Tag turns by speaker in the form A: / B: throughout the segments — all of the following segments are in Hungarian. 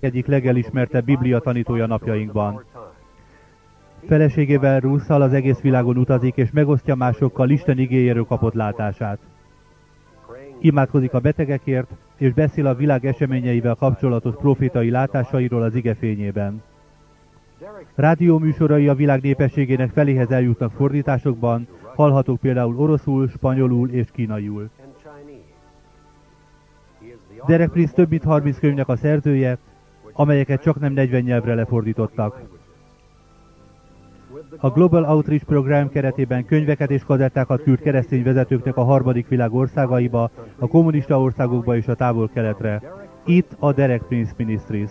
A: egyik legelismertebb biblia tanítója napjainkban. Feleségével Russzal az egész világon utazik, és megosztja másokkal Isten igényéről kapott látását. Imádkozik a betegekért, és beszél a világ eseményeivel kapcsolatos profétai látásairól az ige fényében. Rádió műsorai a világ népességének feléhez eljutnak fordításokban, hallhatók például oroszul, spanyolul és kínaiul. Derek Prince több mint 30 könyvnek a szerzője, amelyeket csak nem 40 nyelvre lefordítottak. A Global Outreach Program keretében könyveket és kazettákat küld keresztény vezetőknek a harmadik világ országaiba, a kommunista országokba és a távol-keletre. Itt a Derek Prince Ministries.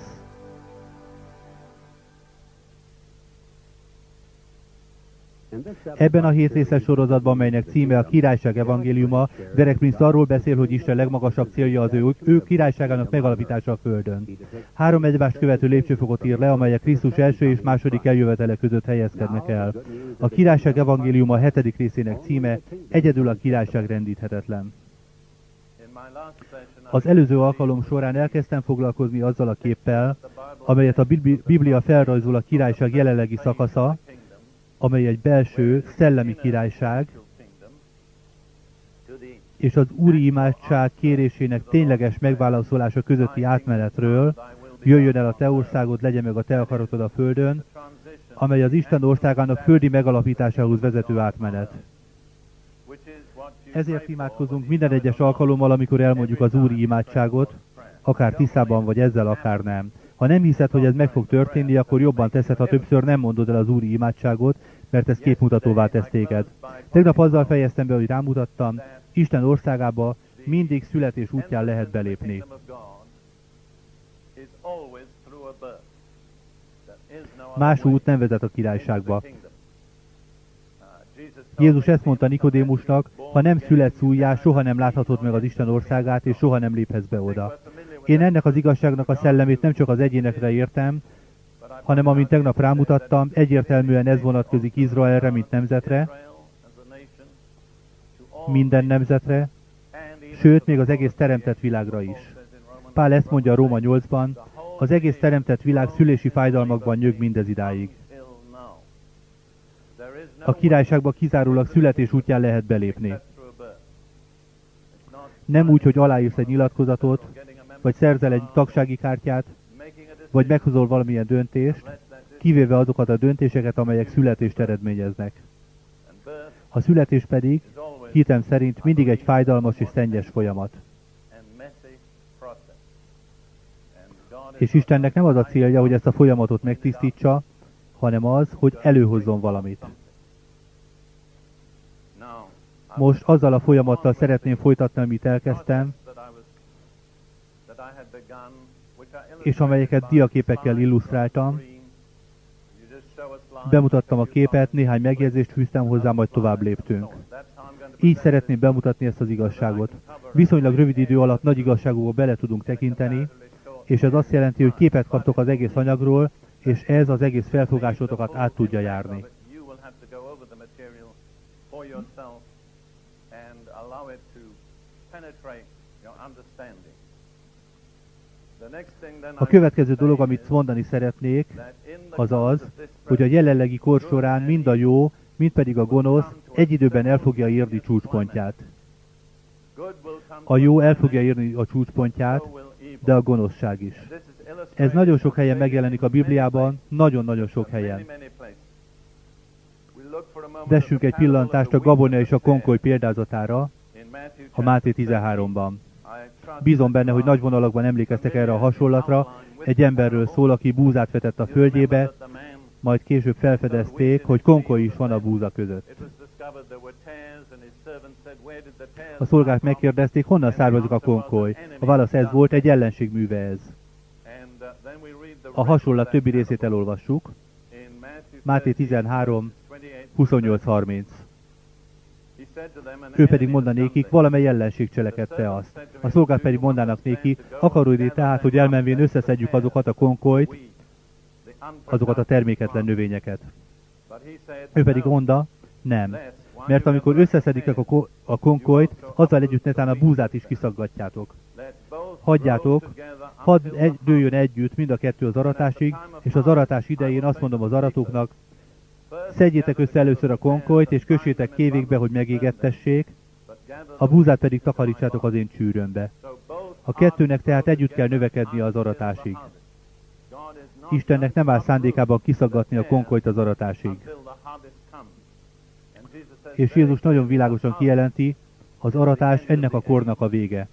A: Ebben a hétrészes sorozatban, melynek címe a Királyság evangéliuma, Derek Prince arról beszél, hogy Isten legmagasabb célja az ő, ő királyságának megalapítása a Földön. Három egymást követő lépcsőfokot ír le, amelyek Krisztus első és második eljövetele között helyezkednek el. A Királyság evangéliuma hetedik részének címe Egyedül a királyság rendíthetetlen. Az előző alkalom során elkezdtem foglalkozni azzal a képpel, amelyet a Biblia felrajzol a királyság jelenlegi szakasza, amely egy belső, szellemi királyság, és az úri imádság kérésének tényleges megválaszolása közötti átmenetről, jöjjön el a te országod, legyen meg a te akaratod a földön, amely az Isten országának földi megalapításához vezető átmenet. Ezért imádkozunk minden egyes alkalommal, amikor elmondjuk az úri imádságot, akár tisztában vagy ezzel, akár nem. Ha nem hiszed, hogy ez meg fog történni, akkor jobban teszed, ha többször nem mondod el az úri imádságot, mert ez képmutatóvá tesz téged. Tegnap azzal fejeztem be, hogy rámutattam, Isten országába mindig születés útján lehet belépni. Más út nem vezet a királyságba. Jézus ezt mondta Nikodémusnak, ha nem születsz újjá, soha nem láthatod meg az Isten országát, és soha nem léphetsz be oda. Én ennek az igazságnak a szellemét nem csak az egyénekre értem, hanem amint tegnap rámutattam, egyértelműen ez vonatkozik Izraelre, mint nemzetre, minden nemzetre, sőt, még az egész teremtett világra is. Pál ezt mondja a Róma 8-ban, az egész teremtett világ szülési fájdalmakban nyög mindez idáig. A királyságba kizárólag születés útján lehet belépni. Nem úgy, hogy aláírsz egy nyilatkozatot, vagy szerzel egy tagsági kártyát, vagy meghozol valamilyen döntést, kivéve azokat a döntéseket, amelyek születést eredményeznek. A születés pedig, hitem szerint, mindig egy fájdalmas és szennyes folyamat. És Istennek nem az a célja, hogy ezt a folyamatot megtisztítsa, hanem az, hogy előhozzon valamit. Most azzal a folyamattal szeretném folytatni, amit elkezdtem, és amelyeket diaképekkel illusztráltam. Bemutattam a képet, néhány megjegyzést fűztem hozzá, majd tovább léptünk. Így szeretném bemutatni ezt az igazságot. Viszonylag rövid idő alatt nagy igazságokba bele tudunk tekinteni, és ez azt jelenti, hogy képet kaptok az egész anyagról, és ez az egész felfogásotokat át tudja járni. A következő dolog, amit mondani szeretnék, az az, hogy a jelenlegi kor során mind a jó, mind pedig a gonosz egy időben el fogja írni csúcspontját. A jó el fogja írni a csúcspontját, de a gonoszság is. Ez nagyon sok helyen megjelenik a Bibliában, nagyon-nagyon sok helyen. Vessünk egy pillantást a Gabonia és a Konkoly példázatára, a Máté 13-ban. Bízom benne, hogy nagy vonalakban emlékeztek erre a hasonlatra. Egy emberről szól, aki búzát vetett a földjébe, majd később felfedezték, hogy konkoly is van a búza között. A szolgák megkérdezték, honnan származik a konkoly. A válasz ez volt, egy ellenség ez. A hasonlat többi részét elolvassuk. Máté 13, 28-30. Ő pedig mondanékik, valamely ellenség cselekedte azt. A szolgák pedig mondanak néki, akarod tehát, hogy elmenvén összeszedjük azokat a konkolyt, azokat a terméketlen növényeket. Ő pedig monda, nem. Mert amikor összeszedik a, ko- a konkolyt, azzal együtt netán a búzát is kiszaggatjátok. hagyjátok, hadd egy, dőjön együtt mind a kettő az aratásig, és az aratás idején azt mondom az aratóknak, szedjétek össze először a konkolyt, és kössétek kévékbe, hogy megégettessék, a búzát pedig takarítsátok az én csűrömbe. A kettőnek tehát együtt kell növekedni az aratásig. Istennek nem áll szándékában kiszaggatni a konkolyt az aratásig. És Jézus nagyon világosan kijelenti, az aratás ennek a kornak a vége.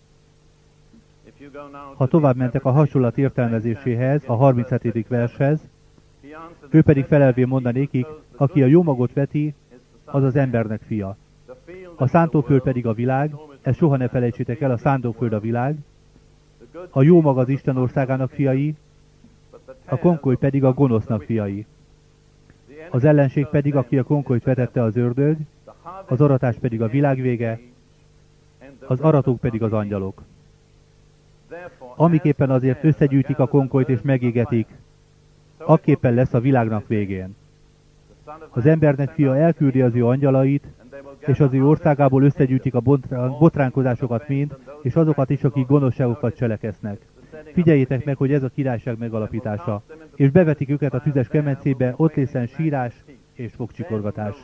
A: Ha tovább mentek a hasonlat értelmezéséhez, a 37. vershez, ő pedig felelvén mondanékik, aki a jó magot veti, az az embernek fia. A szántóföld pedig a világ, ezt soha ne felejtsétek el, a szántóföld a világ, a jó mag az Isten országának fiai, a konkoly pedig a gonosznak fiai. Az ellenség pedig, aki a konkolyt vetette az ördög, az aratás pedig a világ vége, az aratók pedig az angyalok. Amiképpen azért összegyűjtik a konkolyt és megégetik, akképpen lesz a világnak végén. Az embernek fia elküldi az ő angyalait, és az ő országából összegyűjtik a botránkozásokat mind, és azokat is, akik gonoszságokat cselekesznek. Figyeljétek meg, hogy ez a királyság megalapítása. És bevetik őket a tüzes kemencébe, ott lészen sírás és fogcsikorgatás.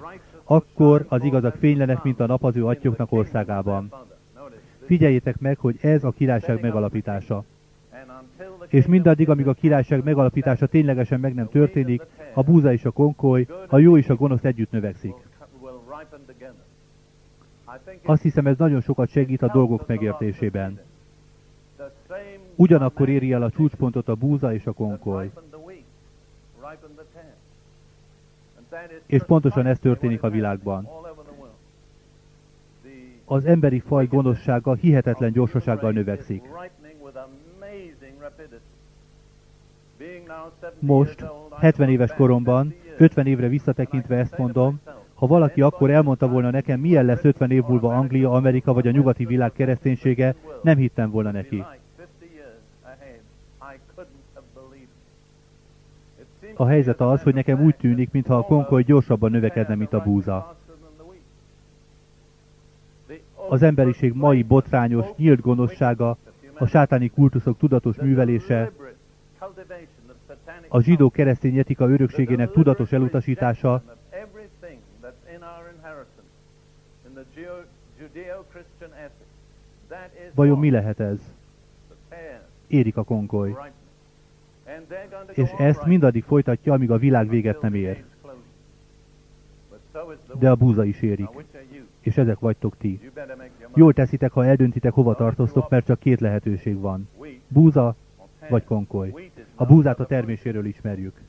A: Akkor az igazak fénylenek, mint a nap az ő országában. Figyeljétek meg, hogy ez a királyság megalapítása. És mindaddig, amíg a királyság megalapítása ténylegesen meg nem történik, a búza és a konkoly, a jó és a gonosz együtt növekszik. Azt hiszem, ez nagyon sokat segít a dolgok megértésében. Ugyanakkor éri el a csúcspontot a búza és a konkoly. És pontosan ez történik a világban. Az emberi faj gonoszsága hihetetlen gyorsasággal növekszik. Most, 70 éves koromban, 50 évre visszatekintve ezt mondom, ha valaki akkor elmondta volna nekem, milyen lesz 50 év múlva Anglia, Amerika vagy a nyugati világ kereszténysége, nem hittem volna neki. A helyzet az, hogy nekem úgy tűnik, mintha a konkoly gyorsabban növekedne, mint a búza. Az emberiség mai botrányos, nyílt gonoszsága, a sátáni kultuszok tudatos művelése, a zsidó keresztény etika örökségének tudatos elutasítása, Vajon mi lehet ez? Érik a konkoly. És ezt mindaddig folytatja, amíg a világ véget nem ér. De a búza is érik. És ezek vagytok ti. Jól teszitek, ha eldöntitek, hova tartoztok, mert csak két lehetőség van. Búza vagy konkoly. A búzát a terméséről ismerjük.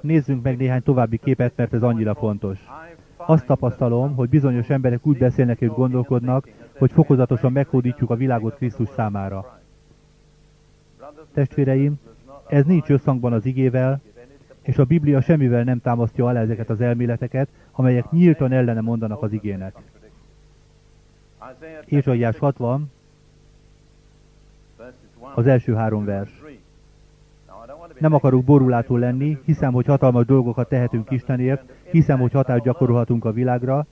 A: Nézzünk meg néhány további képet, mert ez annyira fontos. Azt tapasztalom, hogy bizonyos emberek úgy beszélnek és gondolkodnak, hogy fokozatosan meghódítjuk a világot Krisztus számára. Testvéreim, ez nincs összhangban az igével, és a Biblia semmivel nem támasztja alá ezeket az elméleteket, amelyek nyíltan ellene mondanak az igének. Ézsaiás 60, az első három vers. Nem akarok borulától lenni, hiszem, hogy hatalmas dolgokat tehetünk Istenért, hiszem, hogy hatást gyakorolhatunk a világra,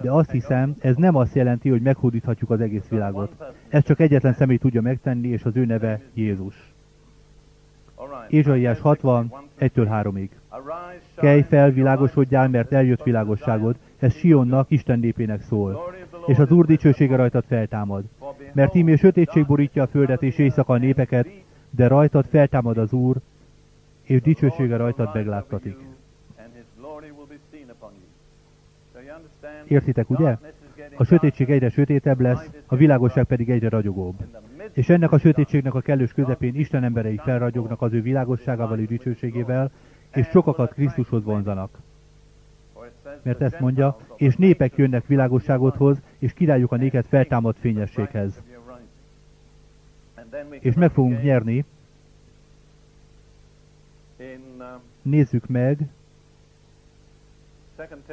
A: de azt hiszem, ez nem azt jelenti, hogy meghódíthatjuk az egész világot. Ez csak egyetlen személy tudja megtenni, és az ő neve Jézus. Ézsaiás 60, 1-től 3-ig. Kelj fel, világosodjál, mert eljött világosságod, ez Sionnak, Isten népének szól. És az Úr dicsősége rajtad feltámad. Mert ímé sötétség borítja a földet és éjszaka a népeket, de rajtad feltámad az Úr, és dicsősége rajtad megláttatik. Értitek, ugye? A sötétség egyre sötétebb lesz, a világosság pedig egyre ragyogóbb. És ennek a sötétségnek a kellős közepén Isten emberei felragyognak az ő világosságával és dicsőségével, és sokakat Krisztushoz vonzanak. Mert ezt mondja, és népek jönnek világosságodhoz, és királyuk a néket feltámad fényességhez. És meg fogunk nyerni. Nézzük meg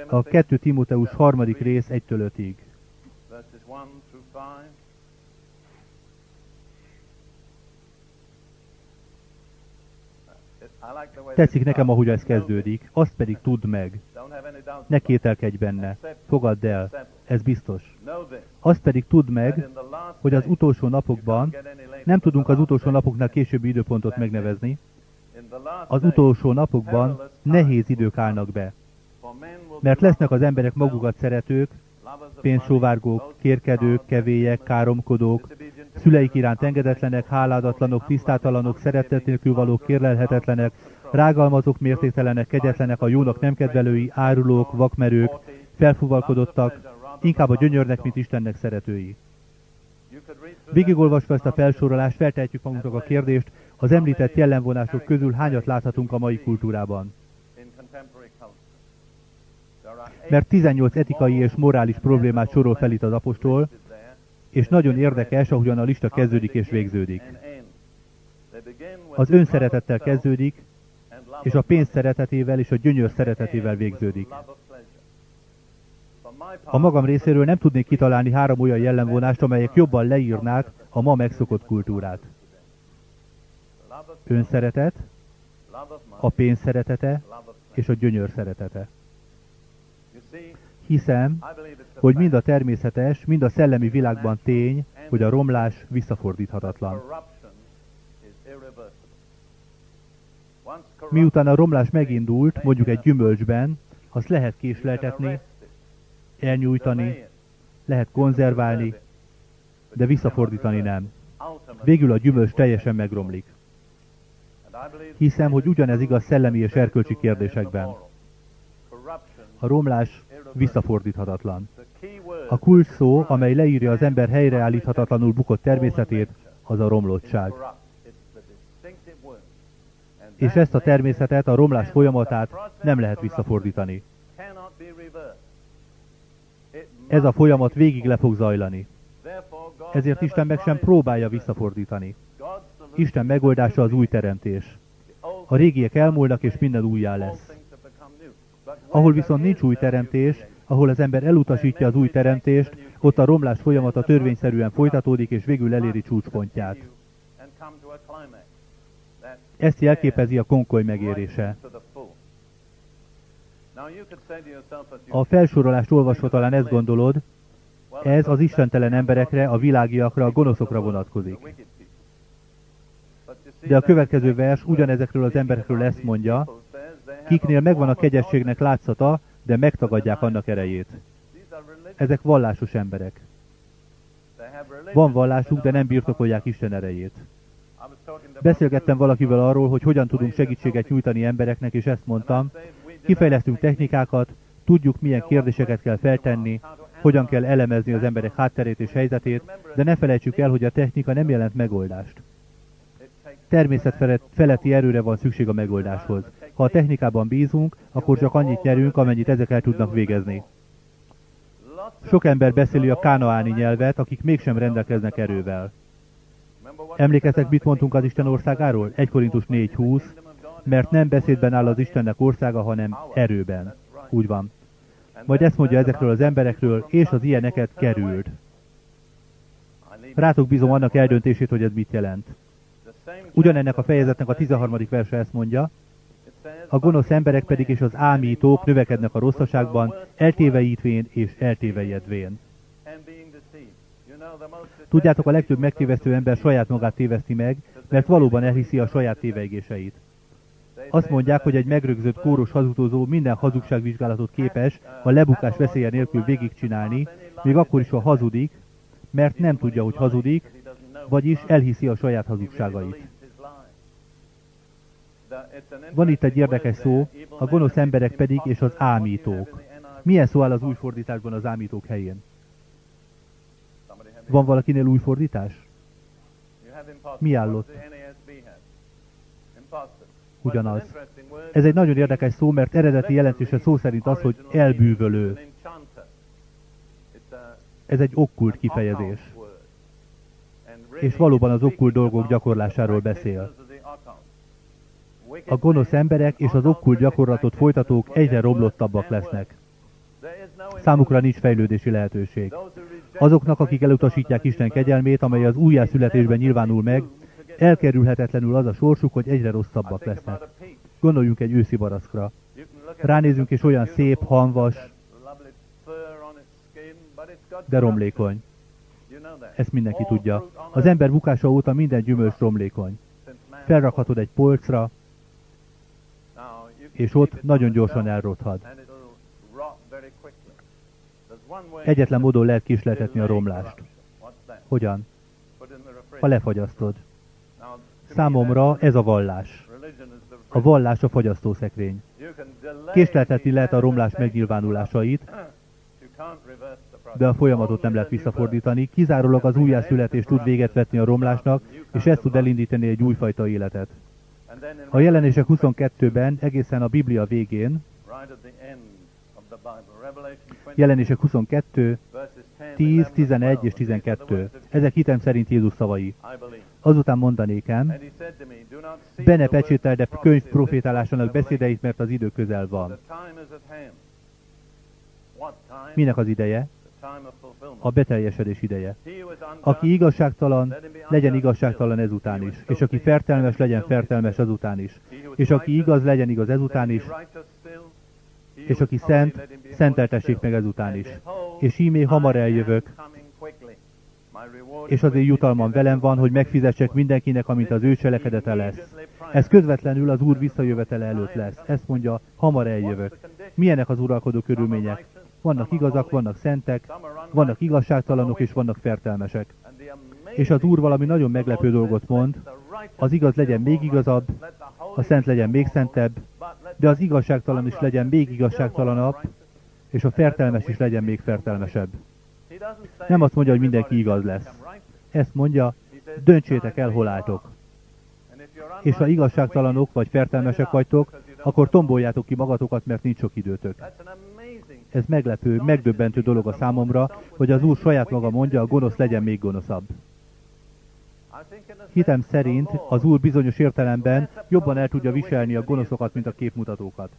A: a 2 Timóteus harmadik rész 1-től 5-ig. Tetszik nekem, ahogy ez kezdődik, azt pedig tudd meg. Ne kételkedj benne, fogadd el. Ez biztos. Azt pedig tudd meg, hogy az utolsó napokban, nem tudunk az utolsó napoknál későbbi időpontot megnevezni, az utolsó napokban nehéz idők állnak be. Mert lesznek az emberek magukat szeretők, pénzsóvárgók, kérkedők, kevélyek, káromkodók, szüleik iránt engedetlenek, háládatlanok, tisztátalanok, szeretet nélkül valók, kérlelhetetlenek, rágalmazók, mértéktelenek, kegyetlenek, a jónak nem kedvelői, árulók, vakmerők, felfuvalkodottak, inkább a gyönyörnek, mint Istennek szeretői. Végigolvasva ezt a felsorolást, feltehetjük magunknak a kérdést, az említett jellemvonások közül hányat láthatunk a mai kultúrában? Mert 18 etikai és morális problémát sorol fel itt az apostol, és nagyon érdekes, ahogyan a lista kezdődik és végződik. Az önszeretettel kezdődik, és a pénz szeretetével és a gyönyör szeretetével végződik. A magam részéről nem tudnék kitalálni három olyan jellemvonást, amelyek jobban leírnák a ma megszokott kultúrát. Önszeretet, a pénz szeretete és a gyönyör szeretete. Hiszem, hogy mind a természetes, mind a szellemi világban tény, hogy a romlás visszafordíthatatlan. Miután a romlás megindult, mondjuk egy gyümölcsben, azt lehet késleltetni, elnyújtani, lehet konzerválni, de visszafordítani nem. Végül a gyümölcs teljesen megromlik. Hiszem, hogy ugyanez igaz szellemi és erkölcsi kérdésekben. A romlás visszafordíthatatlan. A kulcs szó, amely leírja az ember helyreállíthatatlanul bukott természetét, az a romlottság. És ezt a természetet, a romlás folyamatát nem lehet visszafordítani. Ez a folyamat végig le fog zajlani. Ezért Isten meg sem próbálja visszafordítani. Isten megoldása az új teremtés. A régiek elmúlnak, és minden újjá lesz. Ahol viszont nincs új teremtés, ahol az ember elutasítja az új teremtést, ott a romlás folyamata törvényszerűen folytatódik, és végül eléri csúcspontját. Ezt jelképezi a konkoly megérése. A felsorolást olvasva talán ezt gondolod, ez az istentelen emberekre, a világiakra, a gonoszokra vonatkozik. De a következő vers ugyanezekről az emberekről ezt mondja, kiknél megvan a kegyességnek látszata, de megtagadják annak erejét. Ezek vallásos emberek. Van vallásuk, de nem birtokolják Isten erejét. Beszélgettem valakivel arról, hogy hogyan tudunk segítséget nyújtani embereknek, és ezt mondtam, kifejlesztünk technikákat, tudjuk, milyen kérdéseket kell feltenni, hogyan kell elemezni az emberek hátterét és helyzetét, de ne felejtsük el, hogy a technika nem jelent megoldást. Természet feletti erőre van szükség a megoldáshoz. Ha a technikában bízunk, akkor csak annyit nyerünk, amennyit ezek el tudnak végezni. Sok ember beszéli a kánaáni nyelvet, akik mégsem rendelkeznek erővel. Emlékeztek, mit mondtunk az Isten országáról? 1 Korintus 4.20, mert nem beszédben áll az Istennek országa, hanem erőben. Úgy van. Majd ezt mondja ezekről az emberekről, és az ilyeneket került. Rátok bízom annak eldöntését, hogy ez mit jelent. Ugyanennek a fejezetnek a 13. verse ezt mondja, a gonosz emberek pedig és az ámítók növekednek a rosszaságban, eltéveítvén és eltévejedvén. Tudjátok, a legtöbb megtévesztő ember saját magát téveszti meg, mert valóban elhiszi a saját téveigéseit. Azt mondják, hogy egy megrögzött kóros hazudozó minden hazugságvizsgálatot képes a lebukás veszélye nélkül végigcsinálni, még akkor is, ha hazudik, mert nem tudja, hogy hazudik, vagyis elhiszi a saját hazugságait. Van itt egy érdekes szó, a gonosz emberek pedig és az ámítók. Milyen szó áll az új fordításban az ámítók helyén? Van valakinél új fordítás? Mi állott? Ugyanaz. Ez egy nagyon érdekes szó, mert eredeti jelentése szó szerint az, hogy elbűvölő. Ez egy okkult kifejezés. És valóban az okkult dolgok gyakorlásáról beszél. A gonosz emberek és az okkult gyakorlatot folytatók egyre romlottabbak lesznek. Számukra nincs fejlődési lehetőség. Azoknak, akik elutasítják Isten kegyelmét, amely az újjászületésben nyilvánul meg, elkerülhetetlenül az a sorsuk, hogy egyre rosszabbak lesznek. Gondoljunk egy őszi baraszkra. Ránézünk, és olyan szép, hanvas, de romlékony. Ezt mindenki tudja. Az ember bukása óta minden gyümölcs romlékony. Felrakhatod egy polcra, és ott nagyon gyorsan elrothad. Egyetlen módon lehet kisletetni a romlást. Hogyan? Ha lefagyasztod. Számomra ez a vallás. A vallás a fagyasztószekrény. Késleltetni lehet a romlás megnyilvánulásait, de a folyamatot nem lehet visszafordítani, kizárólag az újjászületés tud véget vetni a romlásnak, és ez tud elindítani egy újfajta életet. A jelenések 22-ben, egészen a Biblia végén, jelenések 22, 10, 11 és 12. Ezek hitem szerint Jézus szavai. Azután mondanékem, be ne pecsételd a könyv profétálásának beszédeit, mert az idő közel van. Minek az ideje? A beteljesedés ideje. Aki igazságtalan, legyen igazságtalan ezután is. És aki fertelmes, legyen fertelmes azután is. És aki igaz, legyen igaz ezután is. És aki szent, szenteltessék meg ezután is. És ímé hamar eljövök, és azért jutalmam velem van, hogy megfizessek mindenkinek, amit az ő cselekedete lesz. Ez közvetlenül az Úr visszajövetele előtt lesz. Ezt mondja, hamar eljövök. Milyenek az uralkodó körülmények? Vannak igazak, vannak szentek, vannak igazságtalanok és vannak fertelmesek. És az Úr valami nagyon meglepő dolgot mond, az igaz legyen még igazabb, a szent legyen még szentebb, de az igazságtalan is legyen még igazságtalanabb, és a fertelmes is legyen még fertelmesebb. Nem azt mondja, hogy mindenki igaz lesz. Ezt mondja, döntsétek el, hol álltok. És ha igazságtalanok vagy fertelmesek vagytok, akkor tomboljátok ki magatokat, mert nincs sok időtök. Ez meglepő, megdöbbentő dolog a számomra, hogy az Úr saját maga mondja, a gonosz legyen még gonoszabb. Hitem szerint az Úr bizonyos értelemben jobban el tudja viselni a gonoszokat, mint a képmutatókat.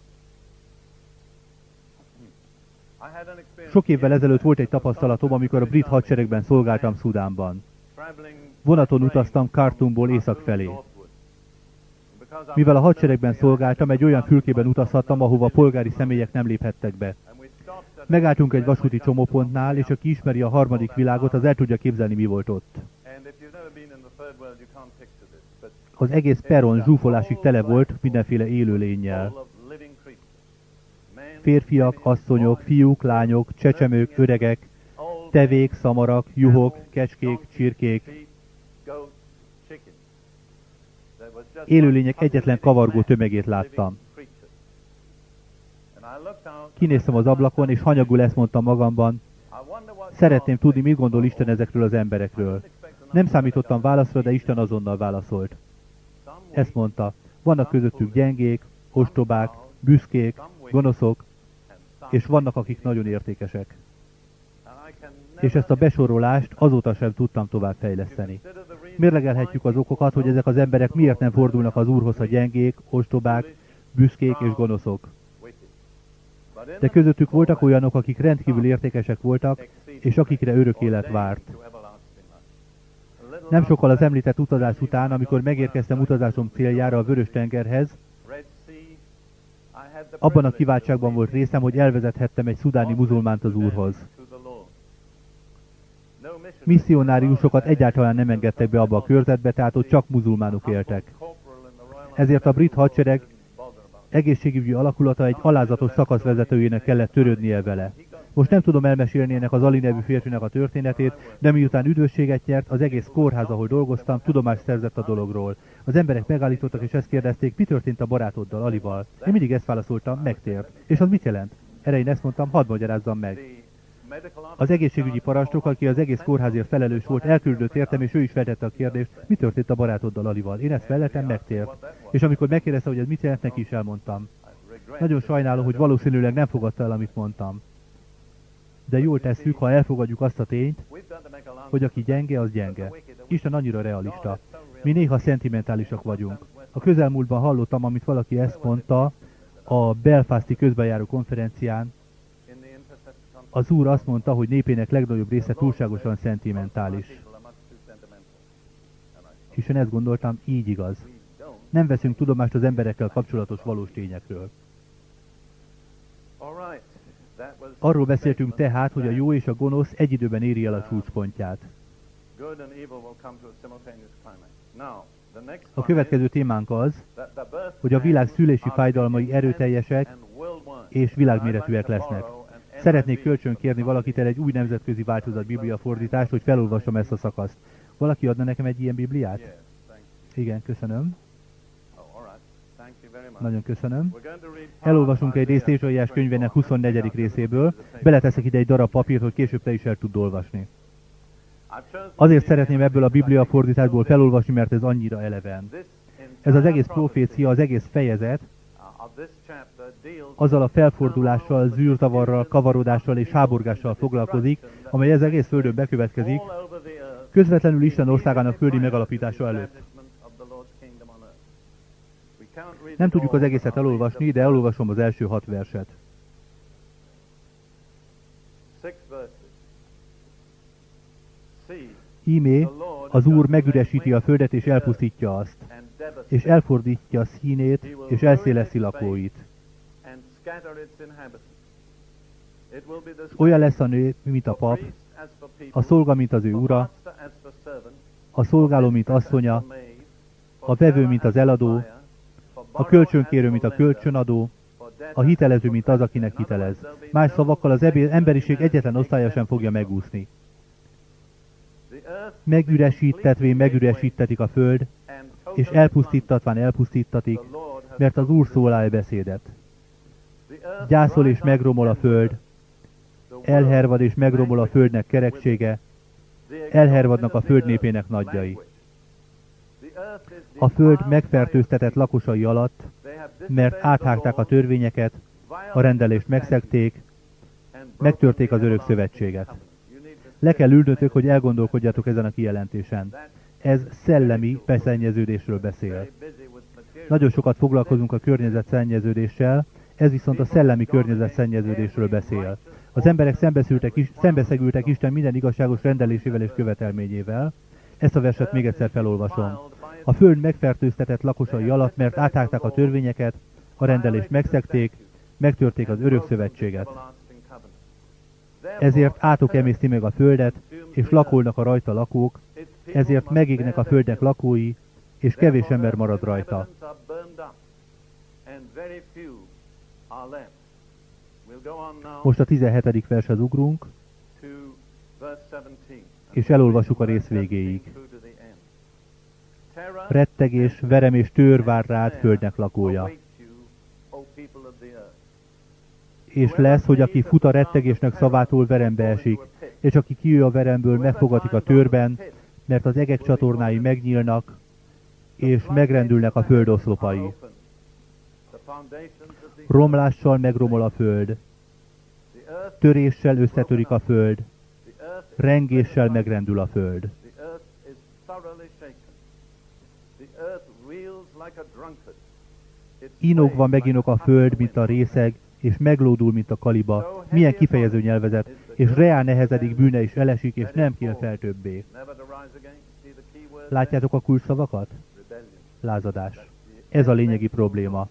A: Sok évvel ezelőtt volt egy tapasztalatom, amikor a brit hadseregben szolgáltam Szudánban. Vonaton utaztam Khartoumból észak felé. Mivel a hadseregben szolgáltam, egy olyan fülkében utazhattam, ahova polgári személyek nem léphettek be. Megálltunk egy vasúti csomópontnál, és aki ismeri a harmadik világot, az el tudja képzelni, mi volt ott. Az egész peron zsúfolásig tele volt mindenféle élőlényel. Férfiak, asszonyok, fiúk, lányok, csecsemők, öregek, tevék, szamarak, juhok, kecskék, csirkék, élőlények egyetlen kavargó tömegét láttam. Kinéztem az ablakon, és hanyagul ezt mondtam magamban, szeretném tudni, mit gondol Isten ezekről az emberekről. Nem számítottam válaszra, de Isten azonnal válaszolt. Ezt mondta, vannak közöttük gyengék, ostobák, büszkék, gonoszok, és vannak, akik nagyon értékesek. És ezt a besorolást azóta sem tudtam tovább fejleszteni. Mérlegelhetjük az okokat, hogy ezek az emberek miért nem fordulnak az Úrhoz, ha gyengék, ostobák, büszkék és gonoszok. De közöttük voltak olyanok, akik rendkívül értékesek voltak, és akikre örök élet várt. Nem sokkal az említett utazás után, amikor megérkeztem utazásom céljára a Vörös-tengerhez, abban a kiváltságban volt részem, hogy elvezethettem egy szudáni muzulmánt az Úrhoz. Misszionáriusokat egyáltalán nem engedtek be abba a körzetbe, tehát ott csak muzulmánok éltek. Ezért a brit hadsereg egészségügyi alakulata egy alázatos szakaszvezetőjének kellett törődnie vele. Most nem tudom elmesélni ennek az Ali nevű férfinak a történetét, de miután üdvösséget nyert, az egész kórház, ahol dolgoztam, tudomást szerzett a dologról. Az emberek megállítottak és ezt kérdezték, mi történt a barátoddal, Alival. Én mindig ezt válaszoltam, megtért. És az mit jelent? Erre én ezt mondtam, hadd magyarázzam meg. Az egészségügyi parancsnok, aki az egész kórházért felelős volt, elküldött értem, és ő is feltette a kérdést, mi történt a barátoddal Alival. Én ezt felletem, megtért. És amikor megkérdezte, hogy ez mit jelent, neki is elmondtam. Nagyon sajnálom, hogy valószínűleg nem fogadta el, amit mondtam. De jól tesszük, ha elfogadjuk azt a tényt, hogy aki gyenge, az gyenge. Isten annyira realista. Mi néha szentimentálisak vagyunk. A közelmúltban hallottam, amit valaki ezt mondta a Belfasti közbejáró konferencián, az Úr azt mondta, hogy népének legnagyobb része túlságosan szentimentális. És én ezt gondoltam, így igaz. Nem veszünk tudomást az emberekkel kapcsolatos valós tényekről. Arról beszéltünk tehát, hogy a jó és a gonosz egy időben éri el a csúcspontját. A következő témánk az, hogy a világ szülési fájdalmai erőteljesek és világméretűek lesznek. Szeretnék kölcsön kérni valakit el egy új nemzetközi változat Biblia fordítást, hogy felolvasom ezt a szakaszt. Valaki adna nekem egy ilyen Bibliát? Igen, köszönöm. Nagyon köszönöm. Elolvasunk egy részt Ézsaiás könyvének 24. részéből. Beleteszek ide egy darab papírt, hogy később te is el tud olvasni. Azért szeretném ebből a Biblia fordításból felolvasni, mert ez annyira eleven. Ez az egész profécia, az egész fejezet azzal a felfordulással, zűrtavarral, kavarodással és háborgással foglalkozik, amely ez egész földön bekövetkezik, közvetlenül Isten országának földi megalapítása előtt. Nem tudjuk az egészet elolvasni, de elolvasom az első hat verset. Ímé, az Úr megüresíti a földet és elpusztítja azt, és elfordítja színét és elszéleszi lakóit. Olyan lesz a nő, mint a pap, a szolga, mint az ő ura, a szolgáló, mint asszonya, a vevő, mint az eladó, a kölcsönkérő, mint a kölcsönadó, a hitelező, mint az, akinek hitelez. Más szavakkal az emberiség egyetlen osztálya sem fogja megúszni. Megüresítetvén megüresítetik a föld, és elpusztítatván elpusztítatik, mert az Úr szól beszédet. Gyászol és megromol a föld, elhervad és megromol a földnek kereksége, elhervadnak a föld népének nagyjai. A föld megfertőztetett lakosai alatt, mert áthágták a törvényeket, a rendelést megszekték, megtörték az örök szövetséget. Le kell ülnötök, hogy elgondolkodjatok ezen a kijelentésen. Ez szellemi beszennyeződésről beszél. Nagyon sokat foglalkozunk a környezet szennyeződéssel, ez viszont a szellemi környezet szennyeződésről beszél. Az emberek szembeszegültek Isten minden igazságos rendelésével és követelményével. Ezt a verset még egyszer felolvasom. A föld megfertőztetett lakosai alatt, mert áthágták a törvényeket, a rendelést megszekték, megtörték az örök szövetséget. Ezért átok emészti meg a földet, és lakolnak a rajta lakók, ezért megégnek a földnek lakói, és kevés ember marad rajta. Most a 17. vershez ugrunk, és elolvasuk a rész végéig. Rettegés, verem és tőr vár rád földnek lakója. És lesz, hogy aki fut a rettegésnek szavától verembe esik, és aki kijő a veremből megfogatik a törben, mert az egek csatornái megnyílnak, és megrendülnek a föld oszlopai. Romlással megromol a föld, töréssel összetörik a föld, rengéssel megrendül a föld. Inogva meginok a föld, mint a részeg, és meglódul, mint a kaliba. Milyen kifejező nyelvezet, és reál nehezedik bűne is elesik, és nem kél fel többé. Látjátok a kulcsszavakat? Lázadás. Ez a lényegi probléma.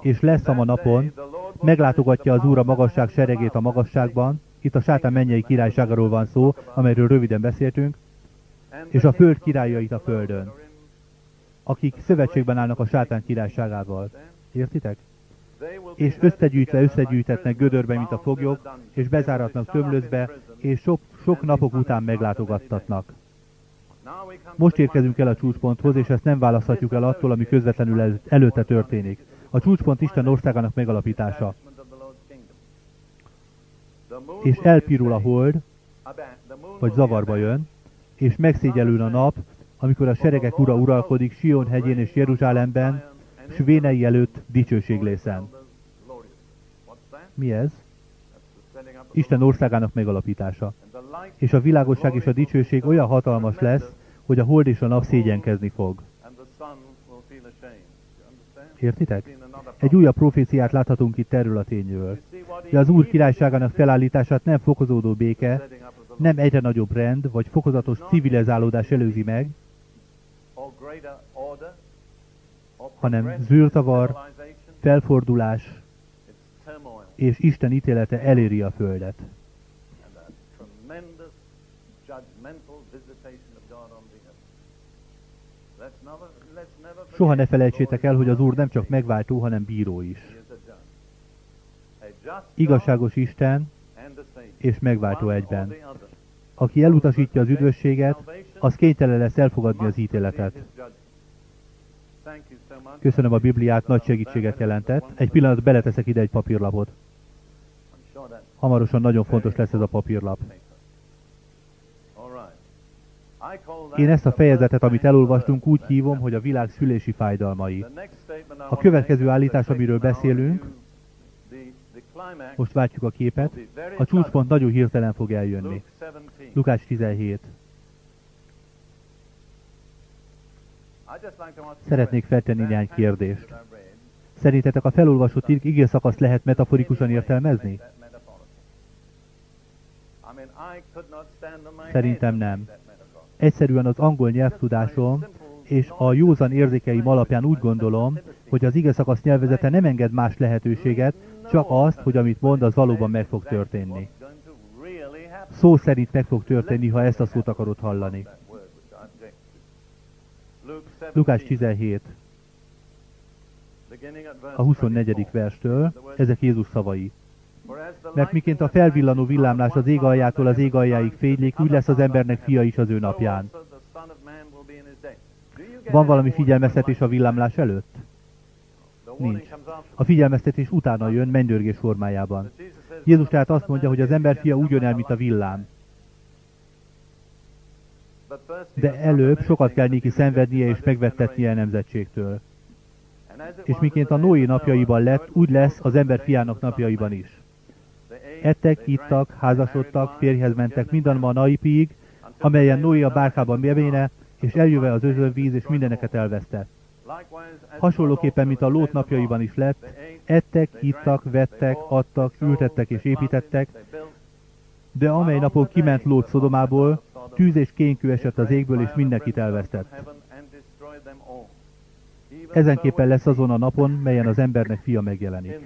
A: És lesz a ma napon, meglátogatja az Úr a magasság seregét a magasságban, itt a sátán mennyei királyságáról van szó, amelyről röviden beszéltünk, és a föld királyait a földön, akik szövetségben állnak a sátán királyságával. Értitek? És összegyűjtve összegyűjtetnek gödörbe, mint a foglyok, és bezáratnak tömlözbe, és sok, sok napok után meglátogattatnak. Most érkezünk el a csúcsponthoz, és ezt nem választhatjuk el attól, ami közvetlenül el, előtte történik. A csúcspont Isten országának megalapítása. És elpirul a hold, vagy zavarba jön, és megszégyelül a nap, amikor a seregek ura uralkodik Sion hegyén és Jeruzsálemben, s vénei előtt dicsőség lészen. Mi ez? Isten országának megalapítása. És a világosság és a dicsőség olyan hatalmas lesz, hogy a hold és a nap szégyenkezni fog. Értitek? Egy újabb proféciát láthatunk itt erről a tényről. De az Úr királyságának felállítását nem fokozódó béke, nem egyre nagyobb rend, vagy fokozatos civilizálódás előzi meg, hanem zűrtavar, felfordulás és Isten ítélete eléri a földet. Soha ne felejtsétek el, hogy az Úr nem csak megváltó, hanem bíró is. Igazságos Isten és megváltó egyben. Aki elutasítja az üdvösséget, az kénytelen lesz elfogadni az ítéletet. Köszönöm a Bibliát, nagy segítséget jelentett. Egy pillanat beleteszek ide egy papírlapot. Hamarosan nagyon fontos lesz ez a papírlap. Én ezt a fejezetet, amit elolvastunk, úgy hívom, hogy a világ szülési fájdalmai. A következő állítás, amiről beszélünk, most váltjuk a képet, a csúcspont nagyon hirtelen fog eljönni. Lukács 17. Szeretnék feltenni néhány kérdést. Szerintetek a felolvasott ige szakaszt lehet metaforikusan értelmezni? Szerintem nem. Egyszerűen az angol nyelvtudásom és a józan érzékeim alapján úgy gondolom, hogy az ige szakasz nyelvezete nem enged más lehetőséget, csak azt, hogy amit mond, az valóban meg fog történni. Szó szerint meg fog történni, ha ezt a szót akarod hallani. Lukás 17. A 24. verstől, ezek Jézus szavai. Mert miként a felvillanó villámlás az ég aljától az ég aljáig fénylik, úgy lesz az embernek fia is az ő napján. Van valami figyelmeztetés a villámlás előtt? Nincs. A figyelmeztetés utána jön mennydörgés formájában. Jézus tehát azt mondja, hogy az ember fia úgy jön el, mint a villám. De előbb sokat kell néki szenvednie és megvettetnie a nemzetségtől. És miként a Noé napjaiban lett, úgy lesz az ember fiának napjaiban is. Ettek, ittak, házasodtak, férjhez mentek mindan a naipig, amelyen Noé a bárkában bevéne, és eljöve az özönvíz, és mindeneket elvesztett. Hasonlóképpen, mint a Lót napjaiban is lett, ettek, ittak, vettek, adtak, ültettek és építettek, de amely napon kiment Lót Szodomából, tűz és kénkő esett az égből, és mindenkit elvesztett. Ezenképpen lesz azon a napon, melyen az embernek fia megjelenik.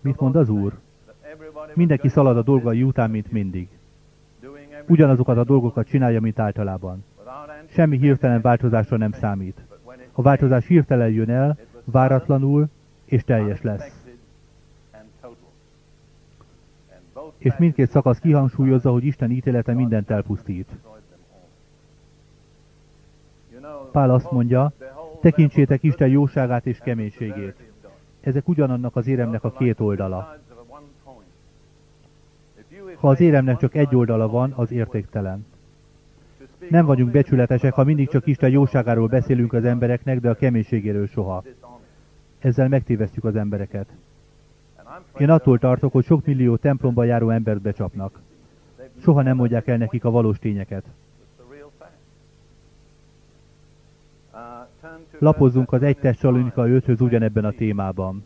A: Mit mond az Úr? Mindenki szalad a dolgai után, mint mindig. Ugyanazokat a dolgokat csinálja, mint általában. Semmi hirtelen változásra nem számít. A változás hirtelen jön el, váratlanul és teljes lesz. És mindkét szakasz kihangsúlyozza, hogy Isten ítélete mindent elpusztít. Pál azt mondja, tekintsétek Isten jóságát és keménységét. Ezek ugyanannak az éremnek a két oldala. Ha az éremnek csak egy oldala van, az értéktelen. Nem vagyunk becsületesek, ha mindig csak Isten jóságáról beszélünk az embereknek, de a keménységéről soha. Ezzel megtévesztjük az embereket. Én attól tartok, hogy sok millió templomba járó embert becsapnak. Soha nem mondják el nekik a valós tényeket. Lapozzunk az 1 Tessalonika 5-höz ugyanebben a témában.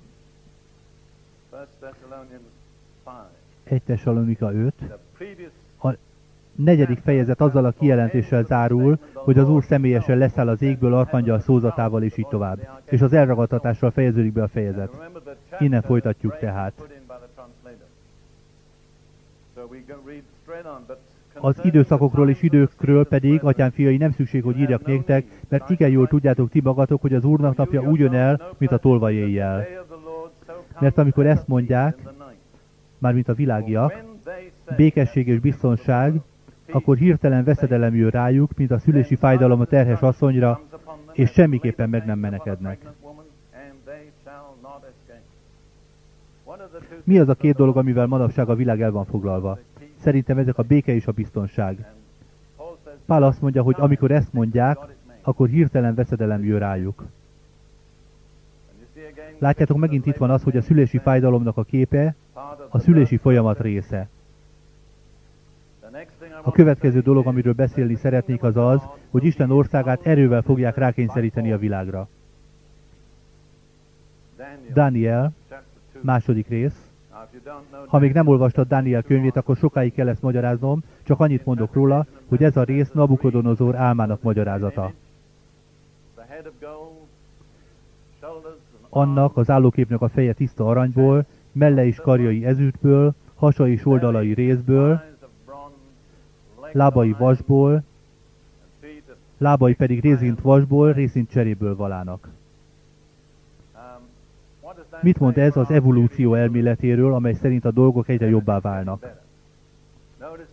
A: 1 Tessalonika 5. Negyedik fejezet azzal a kijelentéssel zárul, hogy az Úr személyesen leszáll az égből arkangyal szózatával, és így tovább. És az elragadtatással fejeződik be a fejezet. Innen folytatjuk tehát. Az időszakokról és időkről pedig, atyám fiai, nem szükség, hogy írjak néktek, mert igen jól tudjátok ti magatok, hogy az Úrnak napja úgy jön el, mint a tolvaj éjjel. Mert amikor ezt mondják, mármint a világiak, békesség és biztonság, akkor hirtelen veszedelem jön rájuk, mint a szülési fájdalom a terhes asszonyra, és semmiképpen meg nem menekednek. Mi az a két dolog, amivel manapság a világ el van foglalva? Szerintem ezek a béke és a biztonság. Pál azt mondja, hogy amikor ezt mondják, akkor hirtelen veszedelem jön rájuk. Látjátok, megint itt van az, hogy a szülési fájdalomnak a képe a szülési folyamat része. A következő dolog, amiről beszélni szeretnék, az az, hogy Isten országát erővel fogják rákényszeríteni a világra. Daniel, második rész. Ha még nem olvastad Daniel könyvét, akkor sokáig kell ezt magyaráznom, csak annyit mondok róla, hogy ez a rész Nabukodonozor álmának magyarázata. Annak az állóképnek a feje tiszta aranyból, melle és karjai ezüstből, hasa és oldalai részből, lábai vasból, lábai pedig részint vasból, részint cseréből valának. Mit mond ez az evolúció elméletéről, amely szerint a dolgok egyre jobbá válnak?